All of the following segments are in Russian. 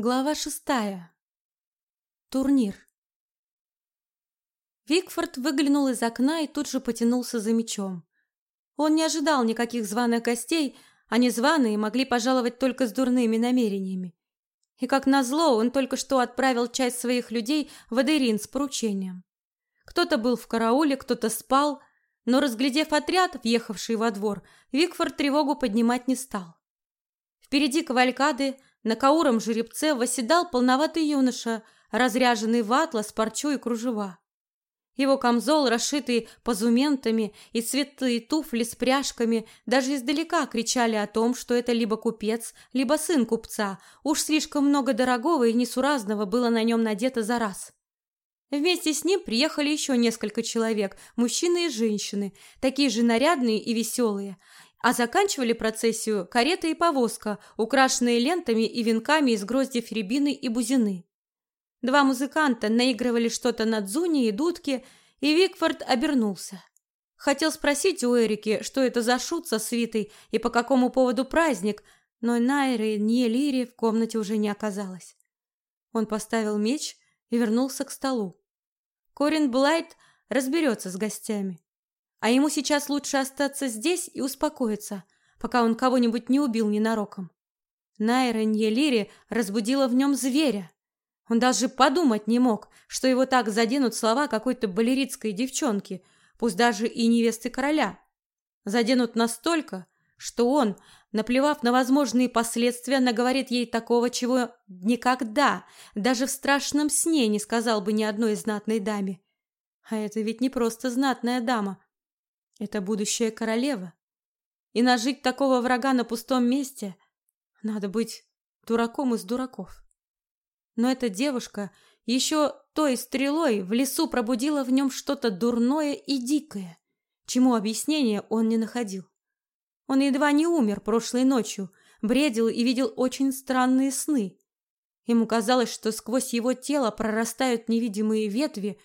Глава шестая. Турнир. Викфорд выглянул из окна и тут же потянулся за мечом. Он не ожидал никаких званых гостей, а незваные могли пожаловать только с дурными намерениями. И как назло, он только что отправил часть своих людей в Адерин с поручением. Кто-то был в карауле, кто-то спал, но, разглядев отряд, въехавший во двор, Викфорд тревогу поднимать не стал. Впереди кавалькады на кауром жеребце восседал полноватый юноша, разряженный в атлас, парчу и кружева. Его камзол, расшитый позументами, и цветные туфли с пряжками даже издалека кричали о том, что это либо купец, либо сын купца. Уж слишком много дорогого и несуразного было на нем надето за раз. Вместе с ним приехали еще несколько человек, мужчины и женщины, такие же нарядные и веселые, а заканчивали процессию карета и повозка, украшенные лентами и венками из гроздьев рябины и бузины. Два музыканта наигрывали что-то на дзуне и дудке, и Викфорд обернулся. Хотел спросить у Эрики, что это за шут со свитой и по какому поводу праздник, но Найры ни Лири в комнате уже не оказалось. Он поставил меч и вернулся к столу. Корин Блайт разберется с гостями. А ему сейчас лучше остаться здесь и успокоиться, пока он кого-нибудь не убил ненароком. Найра Ньелири разбудила в нем зверя. Он даже подумать не мог, что его так заденут слова какой-то балеритской девчонки, пусть даже и невесты короля. Заденут настолько, что он, наплевав на возможные последствия, наговорит ей такого, чего никогда, даже в страшном сне не сказал бы ни одной знатной даме. А это ведь не просто знатная дама, это будущая королева. И нажить такого врага на пустом месте надо быть дураком из дураков. Но эта девушка еще той стрелой в лесу пробудила в нем что-то дурное и дикое, чему объяснения он не находил. Он едва не умер прошлой ночью, бредил и видел очень странные сны. Ему казалось, что сквозь его тело прорастают невидимые ветви,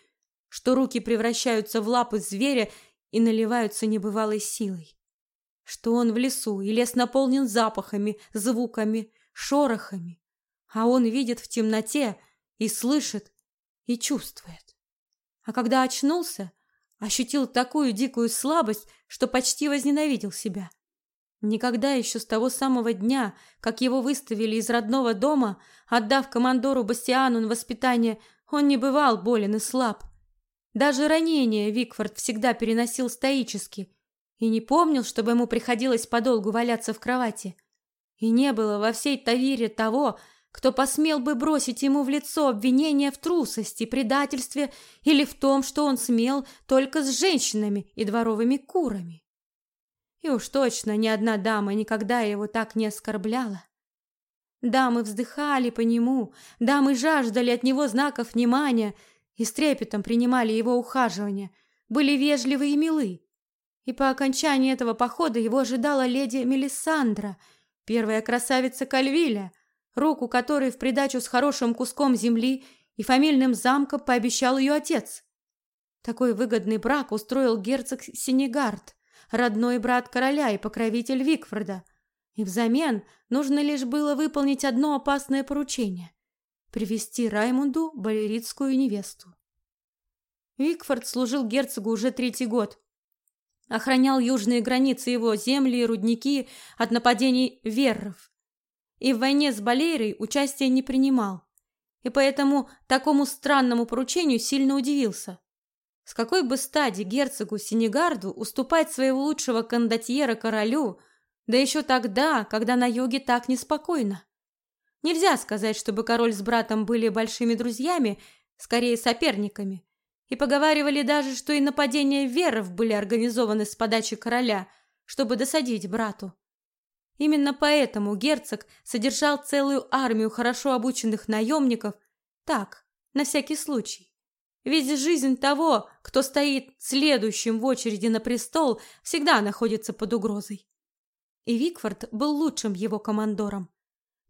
что руки превращаются в лапы зверя и наливаются небывалой силой. Что он в лесу, и лес наполнен запахами, звуками, шорохами, а он видит в темноте и слышит, и чувствует. А когда очнулся, ощутил такую дикую слабость, что почти возненавидел себя. Никогда еще с того самого дня, как его выставили из родного дома, отдав командору Бастиану на воспитание, он не бывал болен и слаб. Даже ранения Викфорд всегда переносил стоически и не помнил, чтобы ему приходилось подолгу валяться в кровати. И не было во всей Тавире того, кто посмел бы бросить ему в лицо обвинение в трусости, предательстве или в том, что он смел только с женщинами и дворовыми курами. И уж точно ни одна дама никогда его так не оскорбляла. Дамы вздыхали по нему, дамы жаждали от него знаков внимания – и с трепетом принимали его ухаживания, были вежливы и милы. И по окончании этого похода его ожидала леди Мелисандра, первая красавица Кальвиля, руку которой в придачу с хорошим куском земли и фамильным замком пообещал ее отец. Такой выгодный брак устроил герцог Сенегард, родной брат короля и покровитель Викфорда. И взамен нужно лишь было выполнить одно опасное поручение привести Раймунду балеритскую невесту. Викфорд служил герцогу уже третий год. Охранял южные границы его земли и рудники от нападений верров. И в войне с Балерой участия не принимал. И поэтому такому странному поручению сильно удивился. С какой бы стади герцогу Сенегарду уступать своего лучшего кондотьера королю, да еще тогда, когда на юге так неспокойно? Нельзя сказать, чтобы король с братом были большими друзьями, скорее соперниками. И поговаривали даже, что и нападения веров были организованы с подачи короля, чтобы досадить брату. Именно поэтому герцог содержал целую армию хорошо обученных наемников, так, на всякий случай. Ведь жизнь того, кто стоит следующим в очереди на престол, всегда находится под угрозой. И Викфорд был лучшим его командором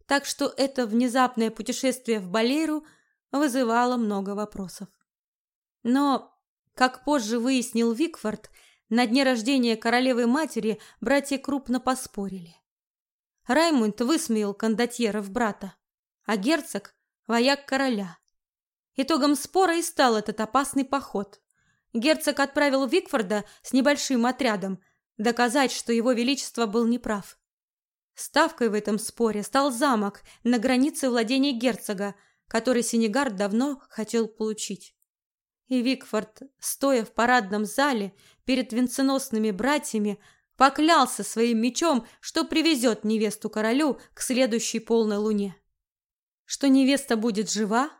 так что это внезапное путешествие в Балеру вызывало много вопросов. Но, как позже выяснил Викфорд, на дне рождения королевы-матери братья крупно поспорили. Раймунд высмеял кондотьеров брата. а герцог – вояк короля. Итогом спора и стал этот опасный поход. Герцог отправил Викфорда с небольшим отрядом доказать, что его величество был неправ. Ставкой в этом споре стал замок на границе владения герцога, который Сенегард давно хотел получить. И Викфорд, стоя в парадном зале перед венценосными братьями, поклялся своим мечом, что привезет невесту королю к следующей полной луне. Что невеста будет жива,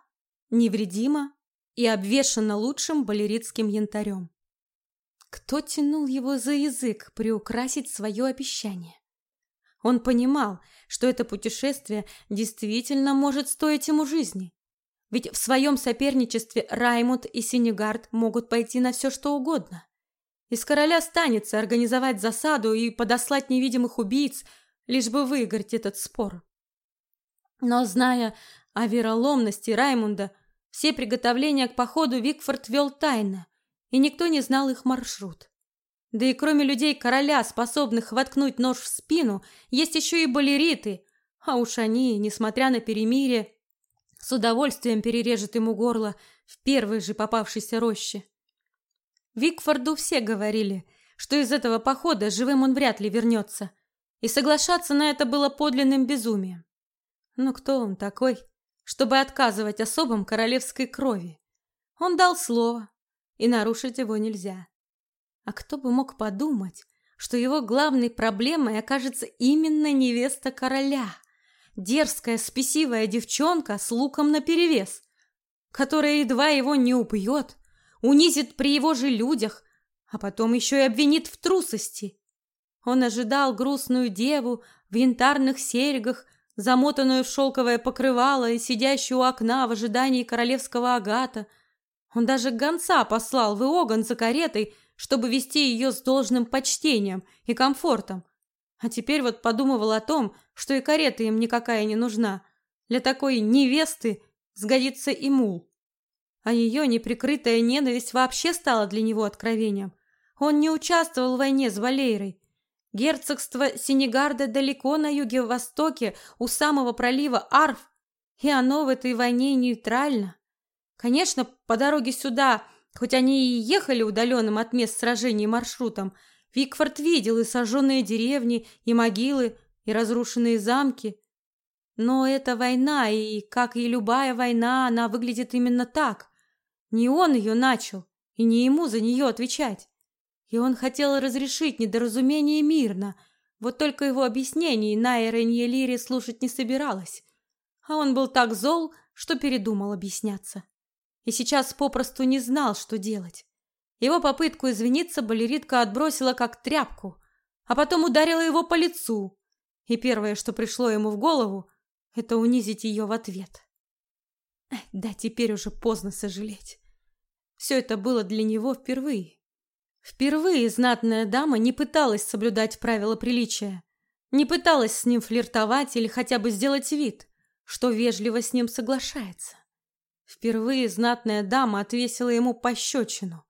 невредима и обвешана лучшим балеритским янтарем. Кто тянул его за язык приукрасить свое обещание? Он понимал, что это путешествие действительно может стоить ему жизни. Ведь в своем соперничестве Раймунд и Синегард могут пойти на все, что угодно. Из короля станется организовать засаду и подослать невидимых убийц, лишь бы выиграть этот спор. Но, зная о вероломности Раймунда, все приготовления к походу Викфорд вел тайно, и никто не знал их маршрут. Да и кроме людей короля, способных воткнуть нож в спину, есть еще и балериты, а уж они, несмотря на перемирие, с удовольствием перережут ему горло в первой же попавшейся роще. Викфорду все говорили, что из этого похода живым он вряд ли вернется, и соглашаться на это было подлинным безумием. Но кто он такой, чтобы отказывать особам королевской крови? Он дал слово, и нарушить его нельзя. А кто бы мог подумать, что его главной проблемой окажется именно невеста короля, дерзкая, спесивая девчонка с луком наперевес, которая едва его не убьет, унизит при его же людях, а потом еще и обвинит в трусости. Он ожидал грустную деву в янтарных серьгах, замотанную в шелковое покрывало и сидящую у окна в ожидании королевского агата. Он даже гонца послал в Иоган за каретой, чтобы вести ее с должным почтением и комфортом. А теперь вот подумывал о том, что и карета им никакая не нужна. Для такой невесты сгодится и мул. А ее неприкрытая ненависть вообще стала для него откровением. Он не участвовал в войне с Валейрой. Герцогство Сенегарда далеко на юге-востоке, у самого пролива Арф, и оно в этой войне нейтрально. Конечно, по дороге сюда Хоть они и ехали удаленным от мест сражений маршрутом, Викфорд видел и сожженные деревни, и могилы, и разрушенные замки. Но это война, и, как и любая война, она выглядит именно так. Не он ее начал, и не ему за нее отвечать. И он хотел разрешить недоразумение мирно, вот только его объяснений Найра Ньелири слушать не собиралась. А он был так зол, что передумал объясняться и сейчас попросту не знал, что делать. Его попытку извиниться балеритка отбросила как тряпку, а потом ударила его по лицу, и первое, что пришло ему в голову, это унизить ее в ответ. Да, теперь уже поздно сожалеть. Все это было для него впервые. Впервые знатная дама не пыталась соблюдать правила приличия, не пыталась с ним флиртовать или хотя бы сделать вид, что вежливо с ним соглашается. Впервые знатная дама отвесила ему пощечину.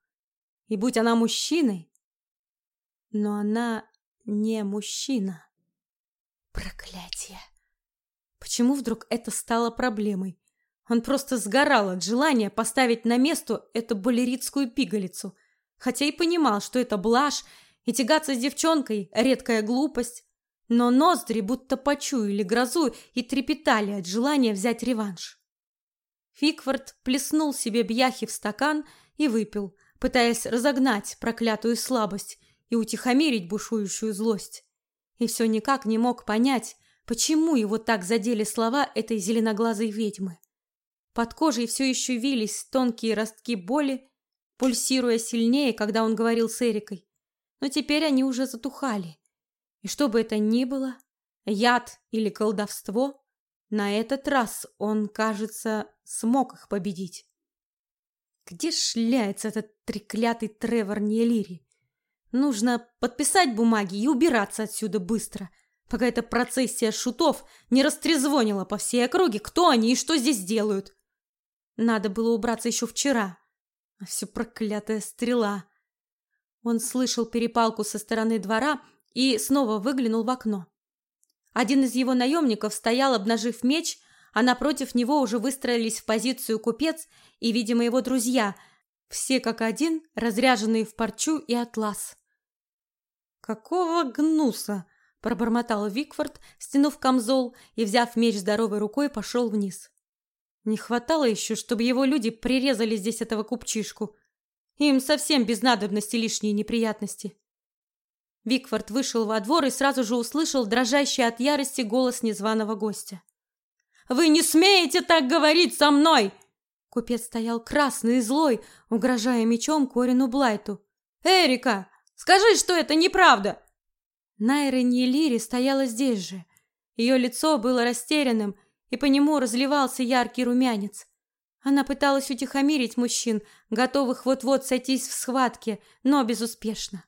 И будь она мужчиной, но она не мужчина. Проклятие! Почему вдруг это стало проблемой? Он просто сгорал от желания поставить на место эту балеритскую пигалицу, хотя и понимал, что это блажь, и тягаться с девчонкой – редкая глупость. Но ноздри будто почуяли грозу и трепетали от желания взять реванш. Фикфорд плеснул себе бьяхи в стакан и выпил, пытаясь разогнать проклятую слабость и утихомирить бушующую злость. И все никак не мог понять, почему его так задели слова этой зеленоглазой ведьмы. Под кожей все еще вились тонкие ростки боли, пульсируя сильнее, когда он говорил с Эрикой. Но теперь они уже затухали. И что бы это ни было, яд или колдовство, на этот раз он, кажется, смог их победить. Где шляется этот треклятый Тревор Ниелири? Нужно подписать бумаги и убираться отсюда быстро, пока эта процессия шутов не растрезвонила по всей округе, кто они и что здесь делают. Надо было убраться еще вчера. А все проклятая стрела. Он слышал перепалку со стороны двора и снова выглянул в окно. Один из его наемников стоял, обнажив меч, а напротив него уже выстроились в позицию купец и, видимо, его друзья, все как один, разряженные в парчу и атлас. «Какого гнуса!» – пробормотал Викфорд, стянув камзол и, взяв меч здоровой рукой, пошел вниз. Не хватало еще, чтобы его люди прирезали здесь этого купчишку. Им совсем без надобности лишние неприятности. Викфорд вышел во двор и сразу же услышал дрожащий от ярости голос незваного гостя. «Вы не смеете так говорить со мной!» Купец стоял красный и злой, угрожая мечом Корину Блайту. «Эрика, скажи, что это неправда!» Найра Нелири стояла здесь же. Ее лицо было растерянным, и по нему разливался яркий румянец. Она пыталась утихомирить мужчин, готовых вот-вот сойтись в схватке, но безуспешно.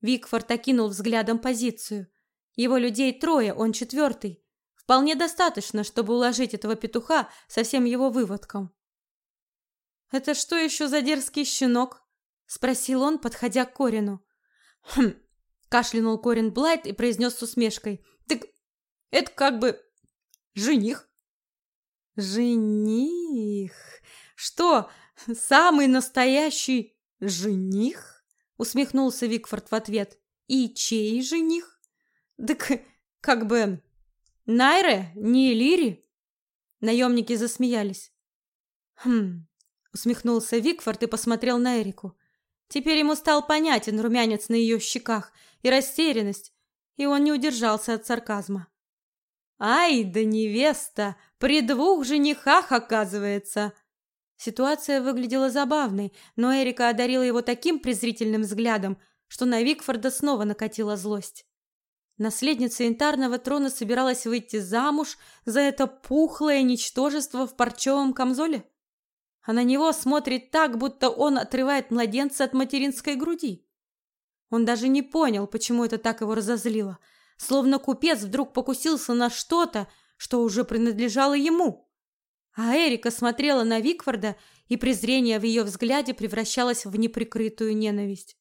Викфорд окинул взглядом позицию. Его людей трое, он четвертый. Вполне достаточно, чтобы уложить этого петуха со всем его выводком. «Это что еще за дерзкий щенок?» — спросил он, подходя к Корину. «Хм!» — кашлянул Корин Блайт и произнес с усмешкой. «Так это как бы жених». «Жених? Что, самый настоящий жених?» Усмехнулся Викфорд в ответ. И чей жених? Так как бы Найре, не Лири? Наемники засмеялись. Хм, усмехнулся Викфорд и посмотрел на Эрику. Теперь ему стал понятен румянец на ее щеках и растерянность, и он не удержался от сарказма. «Ай да невеста! При двух женихах, оказывается!» Ситуация выглядела забавной, но Эрика одарила его таким презрительным взглядом, что на Викфорда снова накатила злость. Наследница янтарного трона собиралась выйти замуж за это пухлое ничтожество в парчевом камзоле? А на него смотрит так, будто он отрывает младенца от материнской груди. Он даже не понял, почему это так его разозлило, словно купец вдруг покусился на что-то, что уже принадлежало ему. А Эрика смотрела на Викфорда, и презрение в ее взгляде превращалось в неприкрытую ненависть.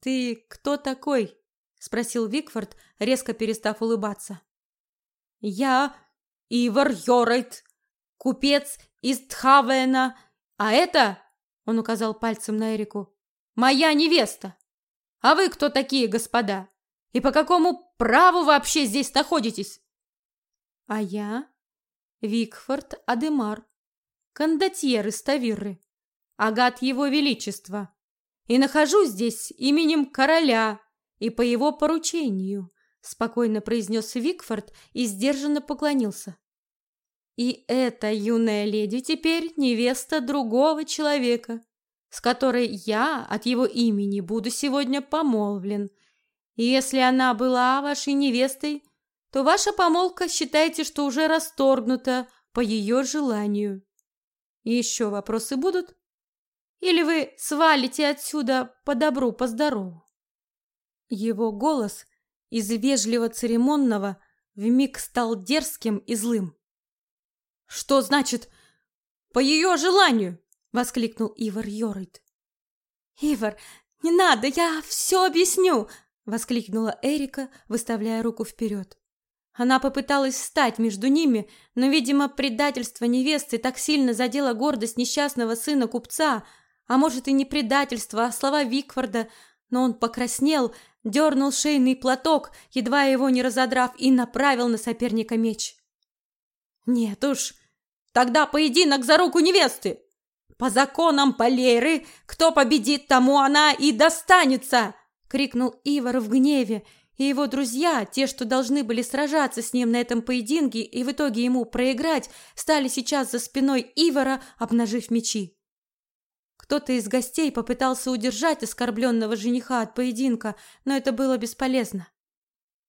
«Ты кто такой?» – спросил Викфорд, резко перестав улыбаться. «Я Ивар Йорайт, купец из Тхавена, а это, – он указал пальцем на Эрику, – моя невеста. А вы кто такие, господа? И по какому праву вообще здесь находитесь?» «А я Викфорд Адемар, кондотьер из агат его величества, и нахожусь здесь именем короля и по его поручению, спокойно произнес Викфорд и сдержанно поклонился. И эта юная леди теперь невеста другого человека, с которой я от его имени буду сегодня помолвлен. И если она была вашей невестой, то ваша помолвка считайте, что уже расторгнута по ее желанию. еще вопросы будут? Или вы свалите отсюда по добру, по здорову? Его голос из вежливо-церемонного вмиг стал дерзким и злым. «Что значит «по ее желанию»?» — воскликнул Ивар Йорит. «Ивар, не надо, я все объясню!» — воскликнула Эрика, выставляя руку вперед. Она попыталась встать между ними, но, видимо, предательство невесты так сильно задело гордость несчастного сына купца, а может и не предательство, а слова Викфорда, но он покраснел, дернул шейный платок, едва его не разодрав, и направил на соперника меч. «Нет уж, тогда поединок за руку невесты! По законам Полейры, кто победит, тому она и достанется!» — крикнул Ивар в гневе, и его друзья, те, что должны были сражаться с ним на этом поединке и в итоге ему проиграть, стали сейчас за спиной Ивара, обнажив мечи. Кто-то из гостей попытался удержать оскорбленного жениха от поединка, но это было бесполезно.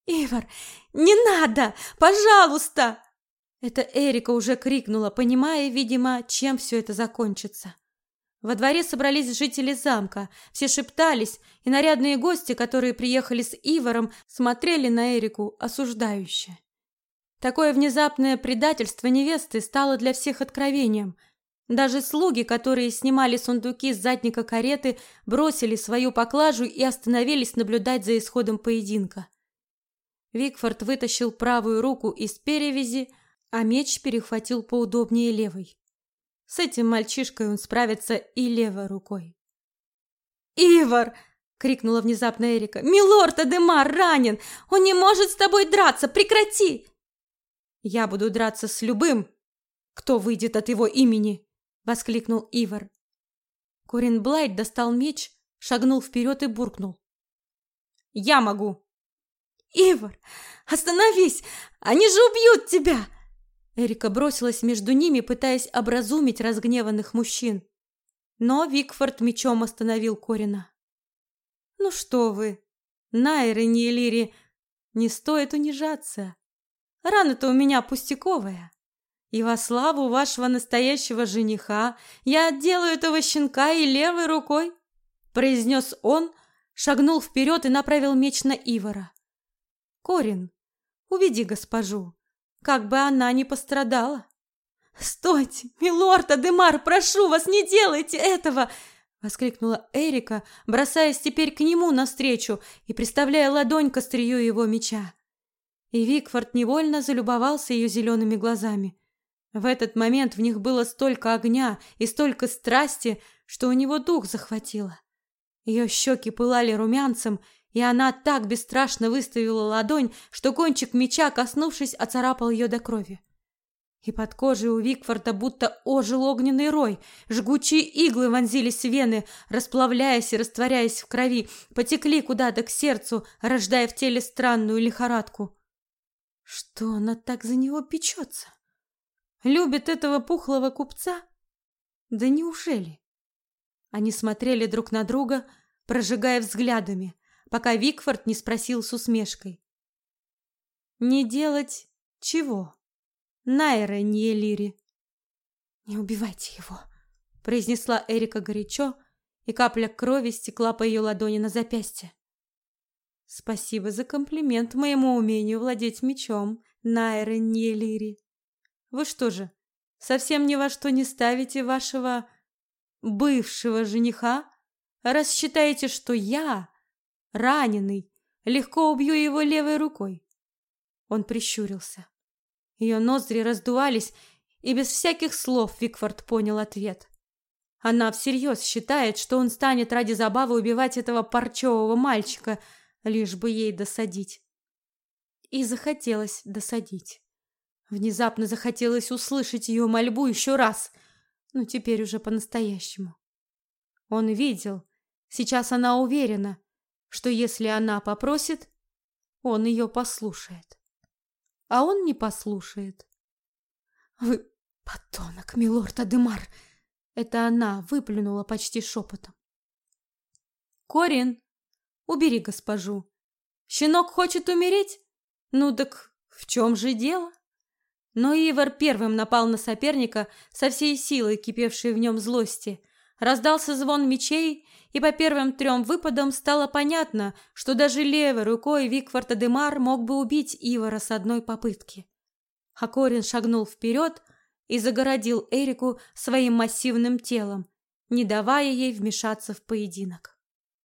«Ивар, не надо! Пожалуйста!» Это Эрика уже крикнула, понимая, видимо, чем все это закончится. Во дворе собрались жители замка, все шептались, и нарядные гости, которые приехали с Иваром, смотрели на Эрику осуждающе. Такое внезапное предательство невесты стало для всех откровением. Даже слуги, которые снимали сундуки с задника кареты, бросили свою поклажу и остановились наблюдать за исходом поединка. Викфорд вытащил правую руку из перевязи, а меч перехватил поудобнее левой. С этим мальчишкой он справится и левой рукой. «Ивар!» — крикнула внезапно Эрика. «Милорд Адемар ранен! Он не может с тобой драться! Прекрати!» «Я буду драться с любым, кто выйдет от его имени!» — воскликнул Ивар. Корин Блайт достал меч, шагнул вперед и буркнул. «Я могу!» «Ивар, остановись! Они же убьют тебя!» Эрика бросилась между ними, пытаясь образумить разгневанных мужчин. Но Викфорд мечом остановил Корина. «Ну что вы, Найр и Ниелири, не стоит унижаться. Рана-то у меня пустяковая. И во славу вашего настоящего жениха я отделаю этого щенка и левой рукой», произнес он, шагнул вперед и направил меч на Ивара. «Корин, уведи госпожу, как бы она ни пострадала». «Стойте, милорд Адемар, прошу вас, не делайте этого!» воскликнула Эрика, бросаясь теперь к нему навстречу и приставляя ладонь к острию его меча. И Викфорд невольно залюбовался ее зелеными глазами. В этот момент в них было столько огня и столько страсти, что у него дух захватило. Ее щеки пылали румянцем, и она так бесстрашно выставила ладонь, что кончик меча, коснувшись, оцарапал ее до крови. И под кожей у Викфорда будто ожил огненный рой. Жгучие иглы вонзились в вены, расплавляясь и растворяясь в крови, потекли куда-то к сердцу, рождая в теле странную лихорадку. Что она так за него печется? Любит этого пухлого купца? Да неужели? Они смотрели друг на друга, прожигая взглядами, пока Викфорд не спросил с усмешкой. «Не делать чего?» Найра Ниелири. «Не убивайте его», — произнесла Эрика горячо, и капля крови стекла по ее ладони на запястье. «Спасибо за комплимент моему умению владеть мечом, Найра Ниелири. Вы что же, совсем ни во что не ставите вашего бывшего жениха, раз считаете, что я, раненый, легко убью его левой рукой?» Он прищурился. Ее ноздри раздувались, и без всяких слов Викфорд понял ответ. Она всерьез считает, что он станет ради забавы убивать этого парчевого мальчика, лишь бы ей досадить. И захотелось досадить. Внезапно захотелось услышать ее мольбу еще раз, но теперь уже по-настоящему. Он видел, сейчас она уверена, что если она попросит, он ее послушает а он не послушает. «Вы подонок, милорд Адемар!» Это она выплюнула почти шепотом. «Корин, убери госпожу. Щенок хочет умереть? Ну так в чем же дело?» Но Ивар первым напал на соперника со всей силой кипевшей в нем злости. Раздался звон мечей, и по первым трем выпадам стало понятно, что даже левой рукой Викфорд Адемар мог бы убить Ивара с одной попытки. Хакорин шагнул вперед и загородил Эрику своим массивным телом, не давая ей вмешаться в поединок.